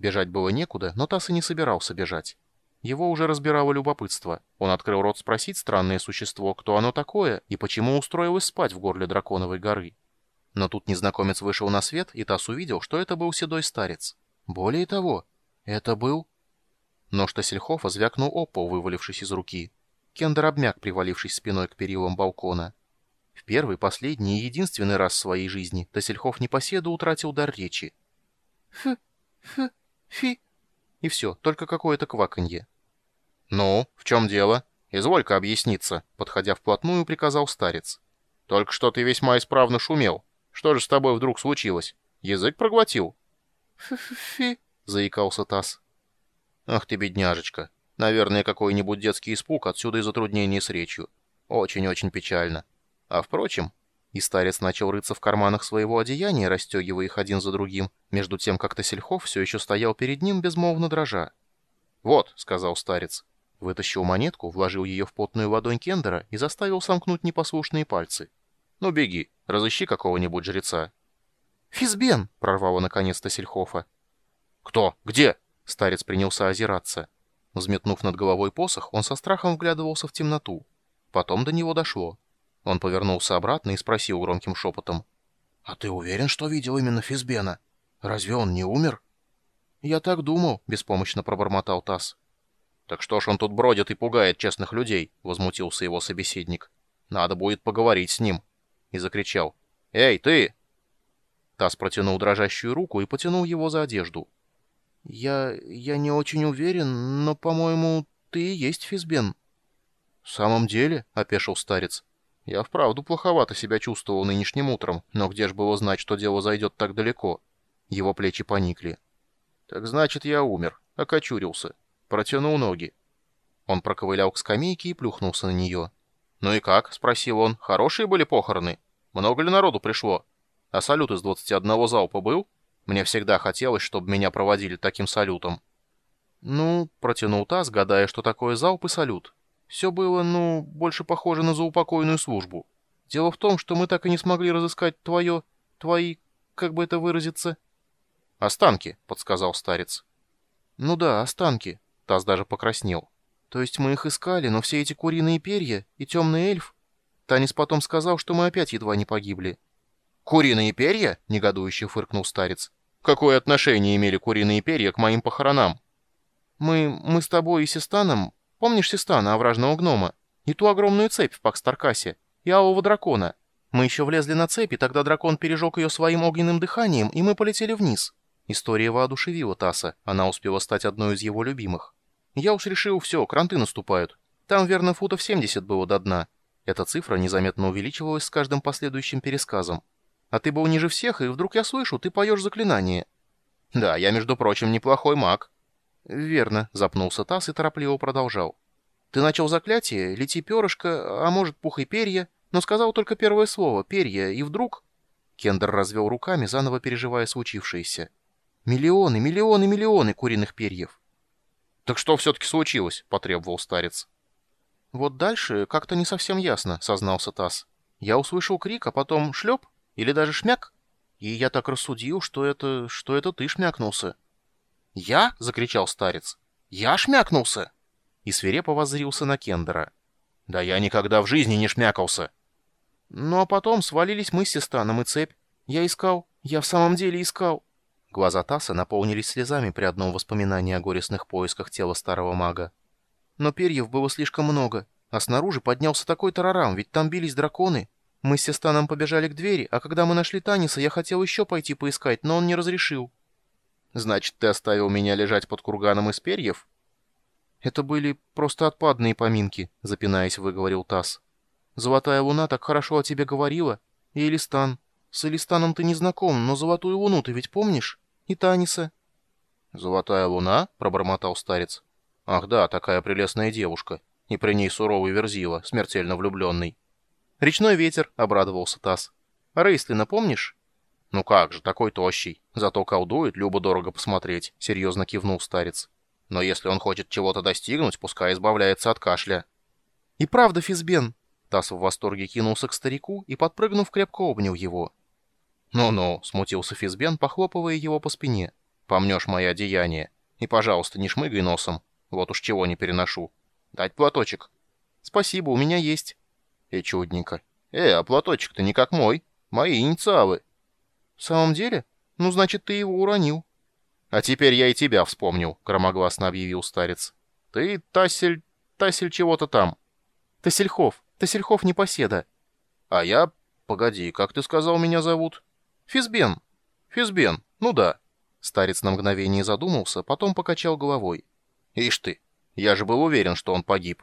Бежать было некуда, но Тасс и не собирался бежать. Его уже разбирало любопытство. Он открыл рот спросить странное существо, кто оно такое и почему устроилось спать в горле Драконовой горы. Но тут незнакомец вышел на свет, и Тасс увидел, что это был седой старец. Более того, это был... Нож Тассельхофа звякнул об пол, вывалившись из руки. Кендер обмяк, привалившись спиной к перилам балкона. В первый, последний и единственный раз в своей жизни Тассельхоф непоседу утратил дар речи. «Ф, ф, фи...» И все, только какое-то кваканье. «Ну, в чем дело? Изволь-ка объясниться», — подходя вплотную, приказал старец. «Только что ты весьма исправно шумел. Что же с тобой вдруг случилось? Язык проглотил?» «Фи-фи», — заикался Тасс. «Ах ты, бедняжечка. Наверное, какой-нибудь детский испуг, отсюда и затруднение с речью. Очень-очень печально. А впрочем...» И старец начал рыться в карманах своего одеяния, расстегивая их один за другим, между тем, как Тасельхов все еще стоял перед ним, безмолвно дрожа. «Вот», — сказал старец. Вытащил монетку, вложил ее в потную ладонь Кендера и заставил сомкнуть непослушные пальцы. «Ну беги, разыщи какого-нибудь жреца». «Физбен!» — прорвало наконец-то Сельхофа. «Кто? Где?» — старец принялся озираться. Взметнув над головой посох, он со страхом вглядывался в темноту. Потом до него дошло. Он повернулся обратно и спросил громким шепотом. «А ты уверен, что видел именно Физбена? Разве он не умер?» «Я так думал», — беспомощно пробормотал Тасс. «Так что ж он тут бродит и пугает честных людей?» — возмутился его собеседник. «Надо будет поговорить с ним». И закричал. «Эй, ты!» Тасс протянул дрожащую руку и потянул его за одежду. «Я... я не очень уверен, но, по-моему, ты и есть Физбен». «В самом деле?» — опешил старец. Я вправду плоховато себя чувствовал нынешним утром, но где ж было знать, что дело зайдет так далеко? Его плечи поникли. Так значит, я умер, окочурился, протянул ноги. Он проковылял к скамейке и плюхнулся на нее. «Ну и как?» — спросил он. «Хорошие были похороны? Много ли народу пришло? А салют из 21 залпа был? Мне всегда хотелось, чтобы меня проводили таким салютом». «Ну», — протянул Таз, гадая, что такое залп и салют. Все было, ну, больше похоже на заупокойную службу. Дело в том, что мы так и не смогли разыскать твое... твои... как бы это выразиться?» «Останки», — подсказал старец. «Ну да, останки». Таз даже покраснел. «То есть мы их искали, но все эти куриные перья и темный эльф...» Танис потом сказал, что мы опять едва не погибли. «Куриные перья?» — негодующе фыркнул старец. «Какое отношение имели куриные перья к моим похоронам?» «Мы... мы с тобой и Систаном Помнишь Систана, овражного гнома? И ту огромную цепь в Пакстаркасе? И алого дракона? Мы еще влезли на цепь, и тогда дракон пережег ее своим огненным дыханием, и мы полетели вниз. История воодушевила Таса, она успела стать одной из его любимых. Я уж решил, все, кранты наступают. Там, верно, футов 70 было до дна. Эта цифра незаметно увеличивалась с каждым последующим пересказом. А ты был ниже всех, и вдруг я слышу, ты поешь заклинание. Да, я, между прочим, неплохой маг. «Верно», — запнулся Тасс и торопливо продолжал. «Ты начал заклятие, лети перышко, а может, пух и перья, но сказал только первое слово — перья, и вдруг...» Кендер развел руками, заново переживая случившееся. «Миллионы, миллионы, миллионы куриных перьев!» «Так что все-таки случилось?» — потребовал старец. «Вот дальше как-то не совсем ясно», — сознался Тасс. «Я услышал крик, а потом шлеп или даже шмяк, и я так рассудил, что это... что это ты шмякнулся». «Я?» — закричал старец. «Я шмякнулся!» И свирепо воззрился на Кендера. «Да я никогда в жизни не шмякался!» «Ну а потом свалились мы с Систаном и цепь. Я искал. Я в самом деле искал». Глаза Таса наполнились слезами при одном воспоминании о горестных поисках тела старого мага. Но перьев было слишком много, а снаружи поднялся такой тарарам, ведь там бились драконы. Мы с Систаном побежали к двери, а когда мы нашли Таниса, я хотел еще пойти поискать, но он не разрешил. Значит, ты оставил меня лежать под курганом из перьев? Это были просто отпадные поминки, запинаясь, выговорил Тасс. Золотая луна так хорошо о тебе говорила. И Элистан. С Элистаном ты не знаком, но золотую луну ты ведь помнишь? И Таниса. Золотая луна? Пробормотал старец. Ах да, такая прелестная девушка. И при ней суровый верзила, смертельно влюбленный. Речной ветер, обрадовался Тасс. Рейслина помнишь? «Ну как же, такой тощий. Зато колдует, любо-дорого посмотреть», — серьезно кивнул старец. «Но если он хочет чего-то достигнуть, пускай избавляется от кашля». «И правда, Физбен!» Тасс в восторге кинулся к старику и, подпрыгнув, крепко обнял его. «Ну-ну», — смутился Физбен, похлопывая его по спине. Помнешь мои одеяния. И, пожалуйста, не шмыгай носом. Вот уж чего не переношу. Дать платочек? Спасибо, у меня есть. И чудненько. Э, а платочек-то не как мой. Мои инициалы. В самом деле? Ну, значит, ты его уронил. А теперь я и тебя вспомнил, громогласно объявил старец. Ты Тассель... Тассель чего-то там. Тассельхов. Тассельхов непоседа. А я... Погоди, как ты сказал, меня зовут? Физбен. Физбен, ну да. Старец на мгновение задумался, потом покачал головой. Ишь ты, я же был уверен, что он погиб.